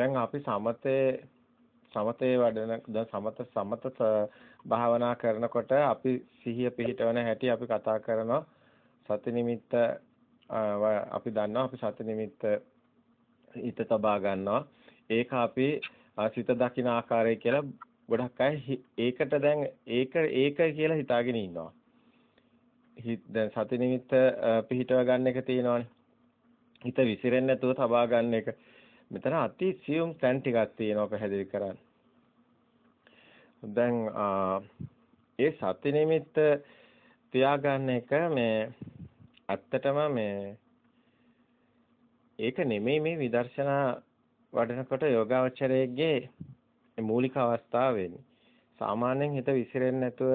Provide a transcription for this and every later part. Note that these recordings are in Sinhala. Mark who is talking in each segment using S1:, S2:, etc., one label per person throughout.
S1: දැන් අපි සමතේ සමතේ වඩන දැන් සමත සමත භාවනා කරනකොට අපි සිහිය පිහිටවන හැටි අපි කතා කරනවා. සති නිමිත්ත අපි දන්නවා අපි සති නිමිත්ත හිත තබා ගන්නවා. ඒක අපි සිත දකින ආකාරය කියලා ගොඩක් අය ඒකට දැන් ඒක ඒක කියලා හිතාගෙන ඉන්නවා. හිත දැන් සති නිමිත්ත පිහිටව ගන්න එක තියෙනවානේ. හිත විසිරෙන්නේ නැතුව තබා ගන්න එක. මෙතන අති සියුම් තැන් ටිකක් තියෙනවා පැහැදිලි කරන්න. දැන් ඒ සති නිමිත්ත තියාගන්න එක මේ ඇත්තටම මේ ඒක නෙමෙයි මේ විදර්ශනා වඩනකොට යෝගාවචරයේගේ මූලික අවස්ථාව වෙන්නේ. සාමාන්‍යයෙන් හිත විසිරෙන්නේ නැතුව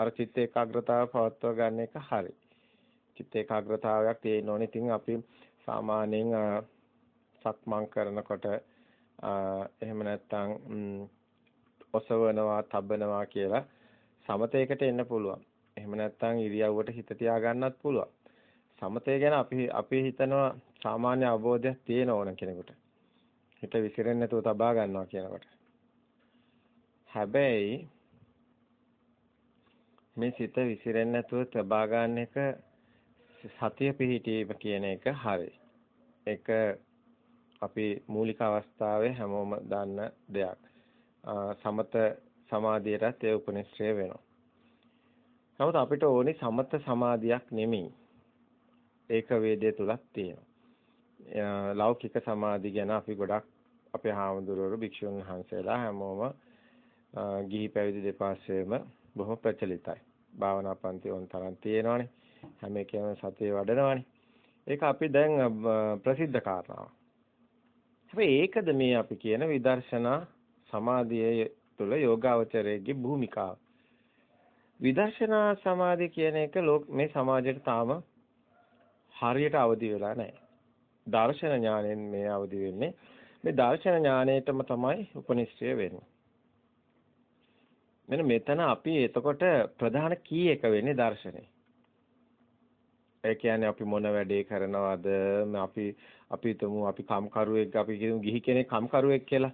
S1: අර චිත්ත ඒකාග්‍රතාව පවත්වා ගන්න එක හරි. චිත්ත ඒකාග්‍රතාවයක් තියෙන්න ඕනේ. ඉතින් අපි සාමාන්‍යයෙන් සක්මන් කරනකොට එහෙම නැත්නම් ඔසවනවා, තබනවා කියලා සමතේකට එන්න පුළුවන්. එහෙම නැත්නම් ඉරියව්වට හිත තියාගන්නත් පුළුවන්. සමතේ ගැන අපි අපි හිතනවා සාමාන්‍ය අවබෝධයක් තියෙන ඕන කෙනෙකුට. හිත විසිරෙන්නේ නැතුව තබා ගන්නවා කියනකොට. හැබැයි මේ සිත විසිරෙන්නේ නැතුව තබා ගන්න එක සතිය පිහිටීම කියන එක හරි. ඒක අපි මූලික අවස්ථාවේ හැමෝම දන්න දෙයක්. සමත සමාධියටත් ඒ උපනිශ්‍රය වෙනවා. නමුත් අපිට ඕනි සමත සමාධියක් නෙමෙයි. ඒක වේදයේ තුලක් තියෙනවා. ලෞකික සමාධි ගැන අපි ගොඩක් අපේ හාමුදුරුවෝ භික්ෂුන් වහන්සේලා හැමෝම ගිහි පැවිදි දෙපාර්ශ්වයේම බොහොම ප්‍රචලිතයි. භාවනා පන්ති වොන් තරම් තියෙනවානේ. හැම එකම සතිය වඩනවානේ. ඒක අපි දැන් ප්‍රසිද්ධ කාරණාවක්. හැබැයි ඒකද මේ අපි කියන විදර්ශනා සමාධිය තුළ යෝගාවචරයේ භූමිකාව. විදර්ශනා සමාධිය කියන එක මේ සමාජයට තාම හරියට අවදි වෙලා නැහැ. දර්ශන ඥාණයෙන් මේ අවදි වෙන්නේ. මේ දර්ශන ඥාණයටම තමයි උපනිශ්‍රය වෙන්නේ. මෙන්න මෙතන අපි එතකොට ප්‍රධාන කී එක වෙන්නේ දර්ශනේ. ඒ කියන්නේ අපි මොන වැඩේ කරනවද අපි අපි හිතමු අපි කම්කරුවෙක් අපි කියමු ගිහි කෙනෙක් කම්කරුවෙක් කියලා.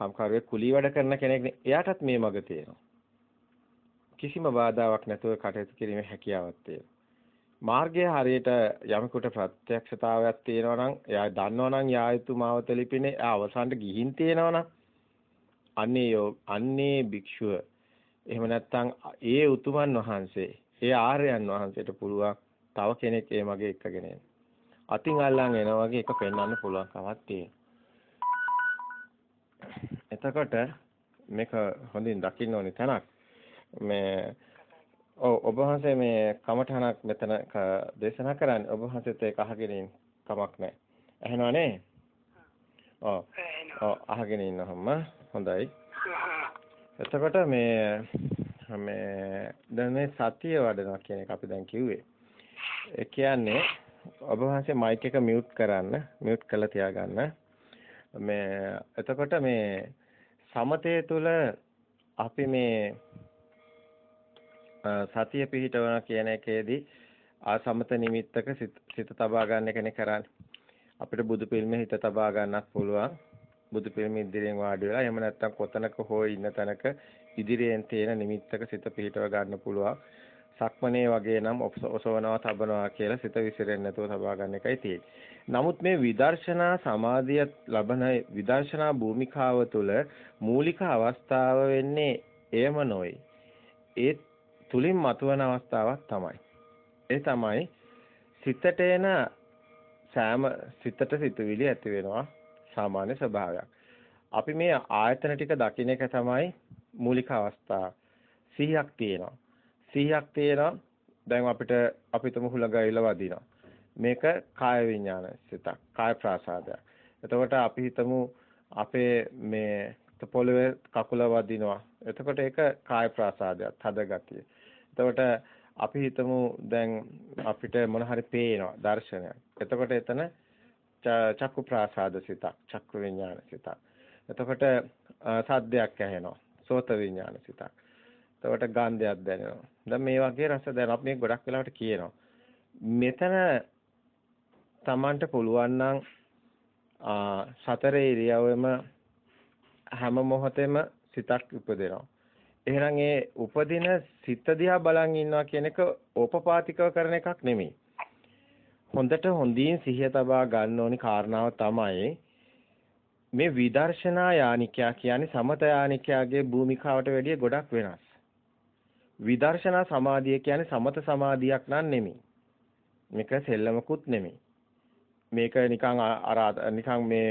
S1: කම්කරුවෙක් කුලී වැඩ කරන කෙනෙක් නේ. එයාටත් මේ මග තියෙනවා. කිසිම බාධාවක් නැතුව කටයුතු කිරීමේ හැකියාවක් තියෙනවා. මාර්ගය හරියට යමෙකුට ප්‍රත්‍යක්ෂතාවයක් තියෙනවා නම් එයා දන්නවා නම් යා යුතු මාවත ලිපිනේ එයා අවසානට ගිහින් තියෙනවා නම් අන්නේ අන්නේ භික්ෂුව එහෙම නැත්නම් ඒ උතුමන් වහන්සේ ඒ ආර්යයන් වහන්සේට පුළුවන් තව කෙනෙක් ඒ මගේ එක්කගෙන එන්න. අතින් අල්ලන් එනවා වගේ එක පෙන්වන්න පුළුවන් කමක් තියෙනවා. එතකොට මේක හොඳින් දකින්න ඕනේ තැනක්. මේ ඔව් ඔබ වහන්සේ මේ කමඨහනක් මෙතන දේශනා කරන්නේ ඔබ වහන්සේත් ඒක අහගෙන කමක් නැහැ. ඇහෙනව නේ? ඔව්. ඔව් අහගෙන ඉන්නවම හොඳයි. එතකොට මේ මේ දැන් මේ සතිය වඩනවා කියන එක අපි දැන් කිව්වේ. ඒ කියන්නේ ඔබ වහන්සේ මයික් එක මියුට් කරන්න, මියුට් කරලා තියාගන්න. මේ එතකොට මේ සමතේ තුල අපි මේ සතිය පිහිටවන කියන එකේදී ආසමත නිමිත්තක සිත තබා ගන්න එකනේ කරන්නේ. අපිට බුදු පිළිමේ හිත තබා ගන්නත් පුළුවන්. බුදු පිළිමේ ඉදිරියෙන් වාඩි වෙලා එහෙම නැත්නම් කොතනක හෝ ඉන්න තැනක ඉදිරියෙන් තියෙන නිමිත්තක සිත පිහිටව ගන්න පුළුවන්. සක්මනේ වගේ නම් ඔසවනවා තබනවා කියලා සිත විසිරෙන්නේ නැතුව තබා ගන්න එකයි තියෙන්නේ. නමුත් මේ විදර්ශනා සමාධිය ලබන විදර්ශනා භූමිකාව තුළ මූලික අවස්ථාව වෙන්නේ එයම නොවේ. ඒ තුලින් මතුවන අවස්ථාවක් තමයි. ඒ තමයි සිතට එන සෑම සිතට සිතුවිලි ඇති වෙනවා සාමාන්‍ය ස්වභාවයක්. අපි මේ ආයතන ටික දකින්න එක තමයි මූලික අවස්ථාව. 100ක් තියෙනවා. 100ක් තියෙනවා. දැන් අපිට අපිටම හුලඟයිල වදිනවා. මේක කාය විඥාන සිතක්. කාය ප්‍රාසාදයක්. එතකොට අපි හිතමු අපේ මේ පොළවේ කකුල වදිනවා. එතකොට ඒක කාය ප්‍රාසාදයක්. තද ගතිය. එතකොට අපි හිතමු දැන් අපිට මොන හරි පේනවා දර්ශනයක්. එතකොට එතන චක්කු ප්‍රාසාද සිතක්. චක්කු විඥාන සිතක්. එතකොට සද්දයක් ඇහෙනවා. සෝත විඥාන සිතක්. එතකොට ගන්ධයක් දැනෙනවා. දැන් මේ වගේ රස දැන් අපි මේ ගොඩක් වෙලාවට කියනවා. මෙතන Tamanට පුළුවන් නම් සතර ඉරියව්වෙම හැම මොහොතෙම සිතක් උපදිනවා. එහෙනම් ඒ උපදින සිත දිහා බලන් ඉන්නවා කියන එක ඕපපාතිකව කරන එකක් නෙමෙයි. හොඳට හොඳින් සිහිය තබා ගන්න ඕනි කාරණාව තමයි මේ විදර්ශනා යානිකයා කියන්නේ සමත යානිකයාගේ භූමිකාවට වැඩිය ගොඩක් වෙනස්. විදර්ශනා සමාධිය කියන්නේ සමත සමාධියක් නන් නෙමෙයි. මේක සෙල්ලමකුත් නෙමෙයි. මේක නිකන් අර නිකන් මේ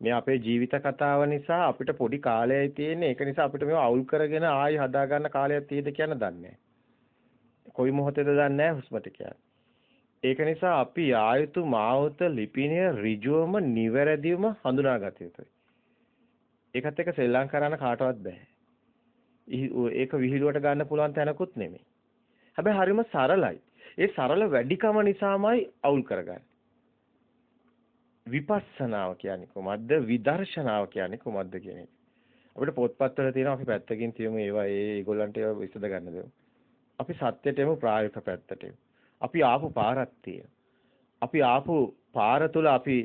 S1: මේ අපේ ජීවිත කතාව නිසා අපිට පොඩි කාලයයි තියෙන්නේ. ඒක නිසා අපිට මේව අවුල් කරගෙන ආයි හදා ගන්න කාලයක් තියෙද කියන දන්නේ කොයි මොහොතේද දන්නේ හුස්මට කියන්නේ. ඒක නිසා අපි ආයුතු මාවත ලිපිනය ඍජුවම නිවැරදිවම හඳුනාගත යුතුයි. ඒකත් එක්ක සෙල්ලම් කරන්න කාටවත් බෑ. ඒක විහිළුවට ගන්න පුළුවන් තැනකුත් නෙමෙයි. හැබැයි හරිම සරලයි. ඒ සරල වැඩිකම නිසාමයි අවුල් කරගන්නේ. විපස්සනාව කියන්නේ කොහොමද? විදර්ශනාව කියන්නේ කොහොමද කියන එක. අපිට පොත්පත්වල තියෙනවා අපි පැත්තකින් තියමු ඒවා ඒ ඒගොල්ලන්ට ඒවා විසඳ ගන්න දෙමු. අපි සත්‍යයටම ප්‍රායෝගික පැත්තට අපි ආපු පාරක් අපි ආපු පාර තුල අපි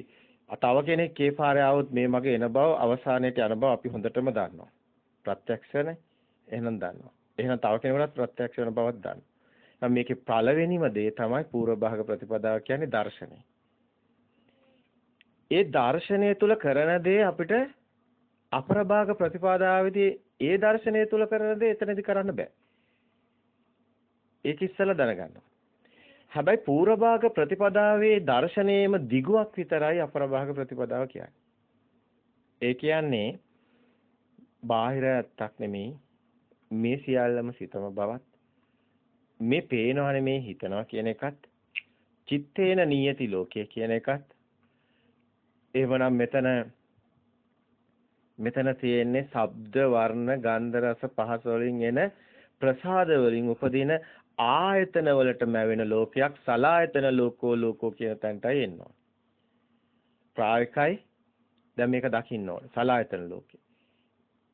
S1: තව කෙනෙක් ඒ පාරේ ආවොත් මේ මගේ එන බව අවසානයේට යන බව අපි හොඳටම දන්නවා. ප්‍රත්‍යක්ෂනේ එහෙනම් දන්නවා. එහෙනම් තව කෙනෙකුට ප්‍රත්‍යක්ෂ වෙන බවක් දන්නවා. මේකේ පළවෙනිම දේ තමයි පූර්ව භාග ප්‍රතිපදාව කියන්නේ දර්ශනය. ඒ දර්ශනය තුල කරන දේ අපිට අපරභාග ප්‍රතිපදාවේදී ඒ දර්ශනය තුල කරන දේ එතනදී කරන්න බෑ. ඒක ඉස්සෙල්ලා දැනගන්න. හැබැයි පූර්වභාග ප්‍රතිපදාවේ දර්ශනයේම දිගුවක් විතරයි අපරභාග ප්‍රතිපදාව කියන්නේ. ඒ කියන්නේ බාහිර ඇත්තක් නෙමෙයි මේ සියල්ලම සිතම බවත් මේ පේනවා නෙමේ හිතනවා කියන එකත් චිත්තේන නියති ලෝකය කියන එකත් එහෙමනම් මෙතන මෙතන තියෙන්නේ ශබ්ද වර්ණ ගන්ධ රස පහස වලින් එන ප්‍රසාද වලින් උපදින ආයතන වලට මැවෙන ලෝකයක් සලායතන ලෝකෝ ලෝකෝ කියන තැනටයි එනවා. ප්‍රායකයි දැන් මේක දකින්න ඕනේ සලායතන ලෝකේ.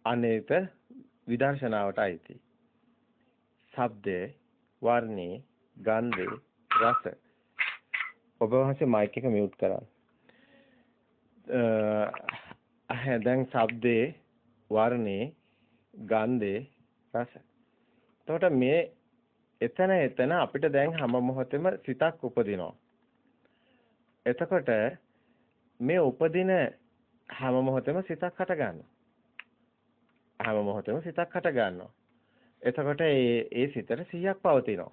S1: අනේක විදර්ශනාවට අයිති. ශබ්දේ වර්ණේ ගන්ධේ රස ඔබ වහන්සේ මයික් එක මියුට් කරන්න. දැන් ශබ්දේ වර්ණේ ගන්ධේ රස. එතකොට මේ එතන එතන අපිට දැන් හැම මොහොතෙම සිතක් උපදිනවා. එතකොට මේ උපදින හැම මොහොතෙම සිතක් හට ගන්නවා. හැම මොහොතෙම සිතක් හට ගන්නවා. එතකොට ඒ ඒ සිතට 100ක් පවතිනවා.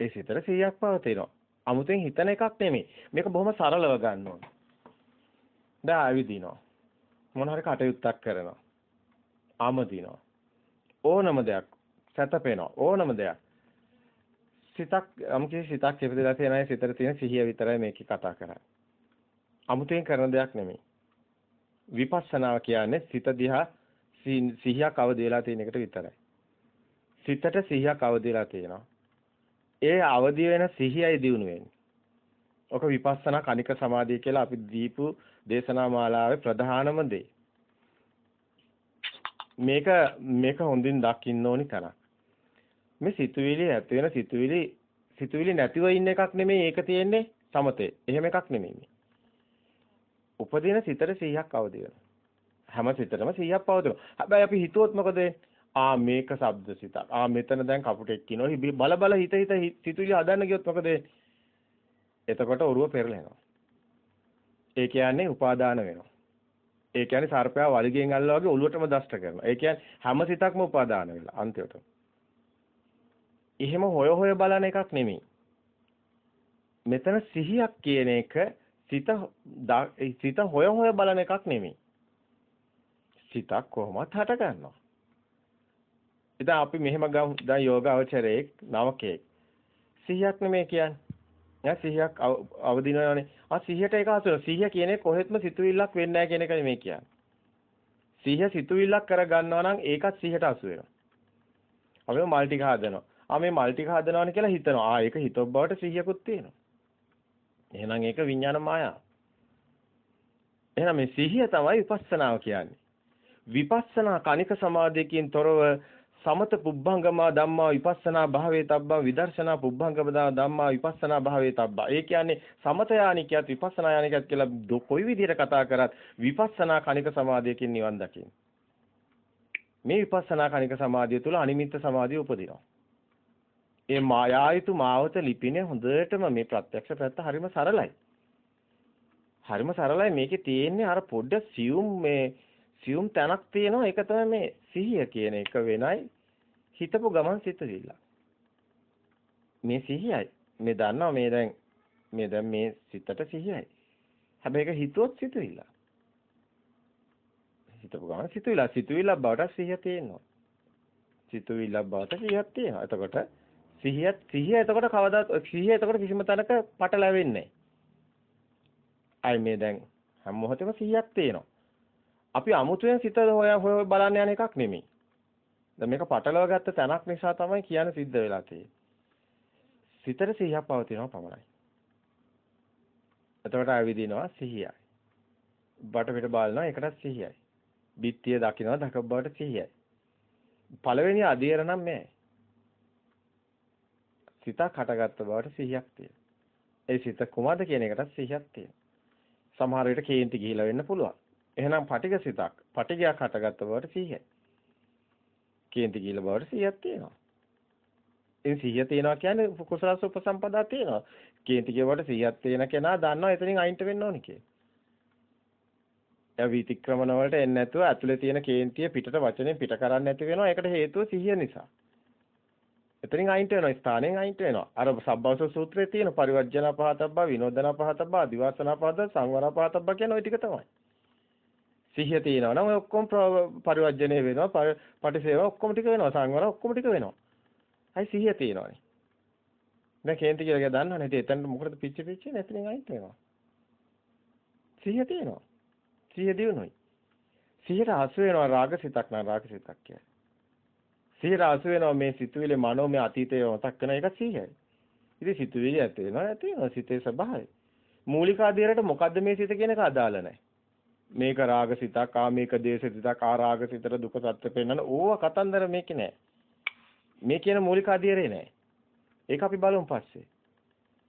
S1: ඒ සිතට 100ක් පවතිනවා. අමුතෙන් හිතන එකක් නෙමෙයි. මේක බොහොම සරලව ගන්න ඕන. දැන් ආවිදිනවා. මොන හරි කටයුත්තක් කරනවා. ආමදිනවා. ඕනම දෙයක් සැතපෙනවා. ඕනම දෙයක්. සිතක් අමුකේ සිතක් ඉපදලා තියෙනයි සිතට තියෙන සිහිය විතරයි මේකේ කතා කරන්නේ. අමුතෙන් කරන දෙයක් නෙමෙයි. විපස්සනාව කියන්නේ සිත දිහා සිහියක් අවදි වෙලා තියෙන එකට විතරයි. සිතට සිහියක් අවදි වෙලා තියෙනවා. ඒ අවදි වෙන සිහියයි දිනු වෙන්නේ. ඔක විපස්සනා කනික සමාධිය කියලා අපි දීපු දේශනා මාලාවේ ප්‍රධානම දේ. මේක මේක හොඳින් දකින්න ඕනි තරක්. මේ සිතුවිලි ඇති වෙන සිතුවිලි සිතුවිලි නැතිව ඉන්න එකක් නෙමෙයි ඒක තියෙන්නේ සමතේ. එහෙම එකක් නෙමෙයි. උපදින සිතට 100ක් අවදි වෙනවා. හැම සිතටම 100ක් පවතිනවා. හැබැයි අපි හිතුවොත් මොකද ආ මේක ශබ්ද සිතක්. ආ මෙතන දැන් කපුටෙක් කියනවා. බල බල හිත හිත සිතුවිලි හදන්න ගියොත් මොකද එතකොට ඔරුව පෙරලෙනවා. ඒ කියන්නේ උපාදාන වෙනවා. ඒ කියන්නේ සර්පයා වලිගෙන් අල්ලලා වගේ ඔළුවටම දෂ්ට කරනවා. ඒ කියන්නේ හැම සිතක්ම උපාදාන වෙලා අන්තිමට. එහෙම හොය හොය බලන එකක් නෙමෙයි. මෙතන සිහියක් කියන එක සිත සිත හොය හොය බලන එකක් නෙමෙයි. සිතක් කොහොමත් හට ගන්නවා. ඉතින් අපි මෙහෙම ගමු. දැන් යෝගාවචරයේ නවකේ. සිහියක් නෙමෙයි කියන්නේ. යා සිහියක් අවදිනවනේ. ආ සිහියට ඒක අසුන. සිහිය කියන්නේ කොහෙත්ම සිතුවිල්ලක් වෙන්නේ නැහැ කියන එකයි මේ කියන්නේ. සිහිය සිතුවිල්ලක් කර ගන්නවා නම් ඒකත් සිහියට අසු වෙනවා. අපි මල් ටික හදනවා. ආ මේ මල් ටික හදනවානේ කියලා හිතනවා. ආ ඒක හිතොත් බවට සිහියකුත් තියෙනවා. එහෙනම් ඒක විඥාන මායාව. එහෙනම් මේ සිහිය තමයි විපස්සනාව කියන්නේ. විපස්සනා කණික සමාධියකින් තොරව සමත පුබ්බංගමා ධම්මා විපස්සනා භාවේ තබ්බා විදර්ශනා පුබ්බංගම ධම්මා විපස්සනා භාවේ තබ්බා. ඒ කියන්නේ සමත යානිකයත් විපස්සනා යානිකයත් කියලා කොයි විදිහට කතා කරත් විපස්සනා කණික සමාධියකින් නිවන් දකින්න. මේ විපස්සනා කණික සමාධිය තුළ අනිමිත්ත සමාධිය උපදිනවා. ඒ මායායුතු මාවත ලිපිනේ හොඳටම මේ ප්‍රත්‍යක්ෂ පැත්ත හරිම සරලයි. හරිම සරලයි මේකේ තියෙන්නේ අර පොඩ්ඩ සියුම් මේ සියුම් තැනක් තියෙනවා ඒක තමයි මේ සිහිය කියන එක වෙනයි හිතපු ගමන් සිතවිල්ල. මේ සිහියයි. මේ දන්නවා මේ දැන් මේ දැන් මේ සිතට සිහියයි. හැබැයි ඒක හිතුවොත් සිතවිල්ල. හිතපු ගමන් සිතවිල්ල සිතවිල්ල බවට සිහිය තියෙනවා. සිතවිල්ල බවට සිහියක් තියෙනවා. එතකොට සිහියත් සිහිය එතකොට කවදාත් සිහිය එතකොට කිසිම තැනක පටලැවෙන්නේ නැහැ. අයි මේ දැන් හැම මොහොතෙම සිහියක් තියෙනවා. අපි අමුතුවෙන් සිත හොය හොය බලන්න යන එකක් නෙමෙයි. දැන් මේක පටලවා ගත්ත තැනක් නිසා තමයි කියන සිද්ධ වෙලා තියෙන්නේ. සිතට සිහියක් පවතිනවා පමණයි. එතකොට ආවිදිනවා සිහියයි. බට පිට බලනවා ඒකටත් සිහියයි. බිත්තිය දකින්නවා දක බවට සිහියයි. පළවෙනි අධීර නම් මේ. සිතක් හටගත්ත බවට සිහියක් තියෙනවා. ඒ සිත කුමද කියන එකටත් සිහියක් තියෙනවා. සමහර විට කේන්ති ගිහිලා වෙන්න පුළුවන්. එහෙනම් පටික සිතක් පටිගයක් හටගත්ත බවට සිහියයි. කේන්ති කියලා බවට සිහියක් තියෙනවා. ඒ සිහිය තියෙනවා කියන්නේ කුසලස උපසම්පදා තියෙනවා. කේන්ති කියවට සිහියක් තියෙන කෙනා දන්නවා එතනින් අයින්ට වෙන්න ඕනි කියලා. ඒ විතික්‍රමන වලට එන්නේ නැතුව ඇතුලේ තියෙන කේන්තිය පිටට වචනෙන් පිට කරන්නේ නැති වෙනවා. ඒකට හේතුව සිහිය නිසා. එතනින් අයින්ට වෙනවා ස්ථානෙන් අයින්ට වෙනවා අර සබ්බවස සූත්‍රයේ තියෙන පරිවර්ජන පහතබ්බා විනෝදන පහතබ්බා අදිවාසන පහත සංවර පහතබ්බා කියන ওই ටික තමයි සිහිය තියෙනවා නම් ඔය ඔක්කොම පරිවර්ජණය වෙනවා පටිසේව ඔක්කොම ටික වෙනවා සංවර ඔක්කොම ටික වෙනවා. අයි සිහිය තියෙනවානේ. දැන් කේන්ති කියලා දන්නවනේ. ඉතින් එතනට මොකටද පිච්ච පිච්ච නැතිනම් අයිත් වෙනවා. සිහිය තියෙනවා. සිහිය දිනුනොයි. සිහියට හසු වෙනවා රාගසිතක් නම් රාගසිතක් කියන්නේ. සිහියට හසු වෙනවා මේ සිතුවිලි මනෝමය අතීතය මතක් කරන එක සිහියයි. ඉතින් සිතුවිලි ඇති වෙනවා ඇති වෙනවා සිතේ ස්වභාවය. මූලික ආධාරයට මොකද්ද මේ සිත කියන එක අදාළ නැහැ. මේක රාගසිතක් ආ මේක දේශසිතක් ආ රාගසිතට දුක සත්‍ය පෙන්වන ඕව කතන්දර මේකේ නෑ මේ කියන මූලික අධීරේ නෑ ඒක අපි බලමු පස්සේ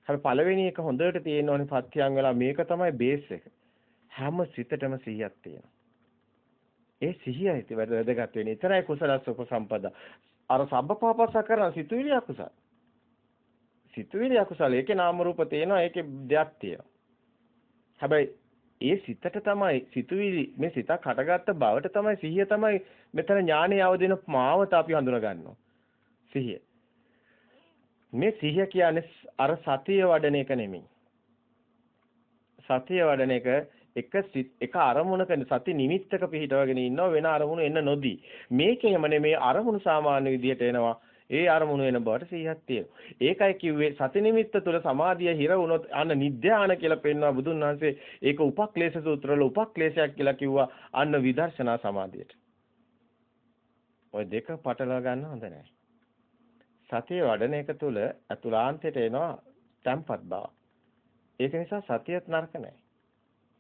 S1: හරි පළවෙනි එක හොඳට තියෙන්න ඕනේ පත්‍යංග වෙලා මේක තමයි බේස් එක හැම සිතටම සිහියක් තියෙනවා ඒ සිහියයි වැදගත් වෙන්නේ එතරයි කුසලස් උපසම්පදා අර සබ්බපාපස්ස කරන සිතුවිලි අකුසල සිතුවිලි අකුසල ඒකේ නාම රූප තියෙනවා ඒකේ දෙයක් තියෙනවා හැබැයි ඒ සිතට තමයි සිතුවිලි මේ සිතක් හටගත්ත බවට තමයි සිහිය තමයි මෙතන ඥානය අවදින මාවත අපි හඳුනා ගන්නවා. සිහිය. මේ සිහිය කියන්නේ අර සතිය වඩන එක නෙමෙයි. සතිය වඩන එක එක එක අරමුණක සති නිමිත්තක පිහිටවගෙන ඉන්නව වෙන අරමුණු එන්න නොදී. මේකේම නෙමේ අරමුණු සාමාන්‍ය විදිහට එනවා. ඒ අරමුණු වෙන බවට සිහියක් තියෙනවා. ඒකයි කිව්වේ සති නිමිත්ත තුළ සමාධිය හිර වුණොත් අන්න නිද්‍යාන කියලා පෙන්වනවා බුදුන් වහන්සේ. ඒක උපක්ලේශ සූත්‍රවල උපක්ලේශයක් කියලා කිව්වා අන්න විදර්ශනා සමාධියට. ওই දෙක පටලවා ගන්න හොඳ නැහැ. සතිය වඩන එක තුළ අතුලාන්තයට එනවා තම්පත් බව. ඒක නිසා සතියත් නරක නැහැ.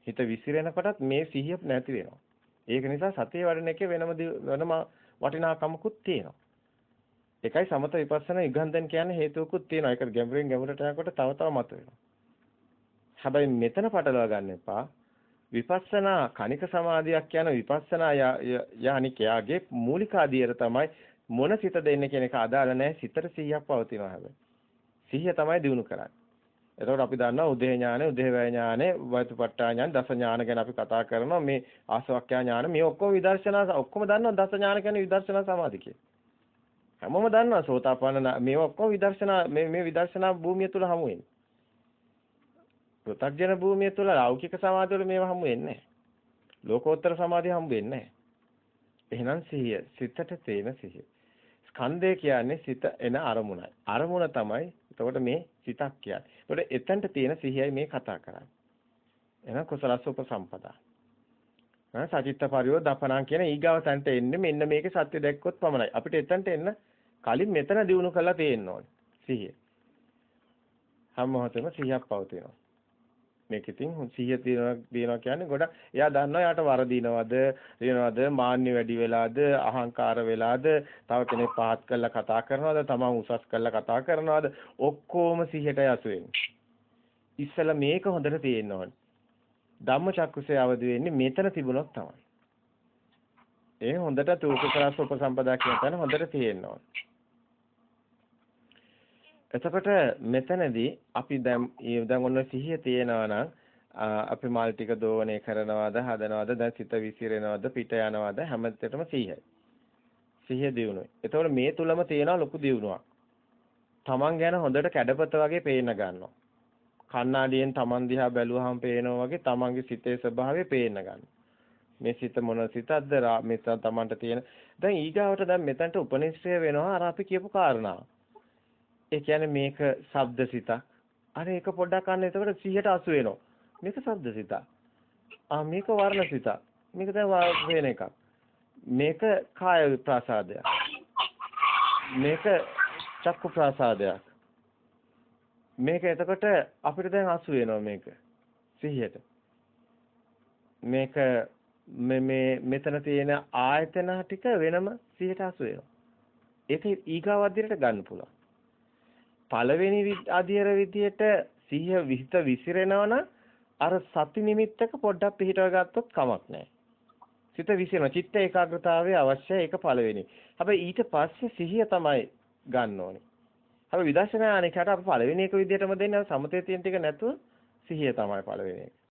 S1: හිත විසිරෙනකොටත් මේ සිහිය නැති වෙනවා. ඒක නිසා සතිය වඩන එකේ වෙනම වෙනම වටිනාකමකුත් තියෙනවා. ඒකයි සමත විපස්සනා ඉගන්දන් කියන්නේ හේතුවකුත් තියෙනවා. ඒක ගැඹුරින් ගැඹුරට යනකොට තව තව මතුවෙනවා. හැබැයි මෙතන පටලවා ගන්න එපා. විපස්සනා කණික සමාධියක් කියන විපස්සනා යහනිකයාගේ මූලික අධීර තමයි මොන සිත දෙන්නේ කියන එක අදාළ නැහැ. සිතට 100ක් පවතිනවා හැබැයි. 100 තමයි දිනු කරන්නේ. එතකොට අපි දන්නවා උදේ ඥානෙ, උදේවැය ඥානෙ, වෛතුපට්ඨා ඥාන, දස ඥාන ගැන අපි කතා කරනවා. මේ ආසවක්ඛ්‍යා ඥාන මේ ඔක්කොම විදර්ශනා ඔක්කොම දන්නවා දස ඥාන කියන්නේ විදර්ශනා සමාධි කියලා. හැමෝම දන්නවා සෝතාපන්න මේවා ඔක්කොම විදර්ශනා මේ මේ විදර්ශනා භූමිය තුල හමු වෙන්නේ. පෘථග්ජන භූමිය තුල ලෞකික සමාධිය වල මේවා හමු වෙන්නේ නැහැ. ලෝකෝත්තර සමාධිය හමු වෙන්නේ නැහැ. එහෙනම් සිහිය සිතට තේන සිහිය. ස්කන්ධය කියන්නේ සිත එන අරමුණයි. අරමුණ තමයි එතකොට මේ සිතක් කියන්නේ. එතකොට එතනට තියෙන සිහියයි මේ කතා කරන්නේ. එහෙනම් කුසලස්ස උපසම්පදා. සචිත්ත පරියෝ දපණං කියන ඊගාව තැනට එන්නේ මෙන්න මේකේ සත්‍ය දැක්කොත් පමණයි. අපිට එතනට එන්න කලින් මෙතන දිනු කරලා තියෙන්න ඕනේ. සිහිය. හැම මොහොතෙම සිහියක් පවතිනවා. මේක ඉතින් සිහිය තියනවා තියනවා කියන්නේ ගොඩක් එයා දන්නවා එයාට වරදිනවද දිනවද මාන්නය වැඩි වෙලාද අහංකාර වෙලාද තව කෙනෙක් පහත් කරලා කතා කරනවද තමන් උසස් කරලා කතා කරනවද ඔක්කොම සිහියට යසු වෙන්නේ ඉස්සලා මේක හොඳට තියෙන්න ඕනේ. ධම්මචක්කුසේ අවදි වෙන්නේ මෙතන තිබුණොත් තමයි. ඒ හොඳට තූකකරස් උපසම්පදා කියන තැන හොඳට තියෙන්න ඕනේ. එතකොට මෙතනදී අපි දැන් දැන් ඔන්න සිහිය තියෙනවා නම් අපි මල් ටික දෝවණය කරනවද හදනවද දැන් සිත විසිරෙනවද පිට යනවද හැමතෙටම සිහියයි. සිහිය දිනුනොයි. එතකොට මේ තුලම තියෙනවා ලොකු දිනුවක්. Taman ගැන හොඳට කැඩපත වගේ පේන්න ගන්නවා. කණ්ණාඩියෙන් Taman දිහා බැලුවහම පේනවා වගේ Tamanගේ සිතේ ස්වභාවය පේන්න ගන්නවා. මේ සිත මොන සිතක්ද මෙතන Tamanට තියෙන දැන් ඊගාවට දැන් මෙතනට උපනිශ්‍රය වෙනවා අර අපි කියපු කාරණාව. ඒ කියන්නේ මේක ශබ්දසිතක්. අර ඒක පොඩ්ඩක් අන්න එතකොට 100ට 80 වෙනවා. මේක ශබ්දසිතක්. ආ මේක වර්ණසිතක්. මේක දැන් වෙන එකක්. මේක කාය ප්‍රසාදයක්. මේක චක්කු ප්‍රසාදයක්. මේක එතකොට අපිට දැන් 80 වෙනවා මේක 100ට. මේක මේ මේ මෙතන තියෙන ආයතන ටික වෙනම 180 වෙනවා. ඒක ඊගාව අධ්‍යයනයට ගන්න පුළුවන්. පළවෙනි අධියර විදියට සිහිය විහිත විසිරෙනවනම් අර සති නිමිත්තක පොඩ්ඩක් පිහිටව ගත්තොත් කමක් නැහැ. සිත විසිරෙන චිත්ත ඒකාග්‍රතාවය අවශ්‍යයි ඒක පළවෙනි. හැබැයි ඊට පස්සේ සිහිය තමයි ගන්න ඕනේ. හැබැයි විදර්ශනා අනිකට අපි පළවෙනි එක විදියටම දෙන්නේ සමතේ තියෙන ටික නැතුව සිහිය තමයි පළවෙනි එක.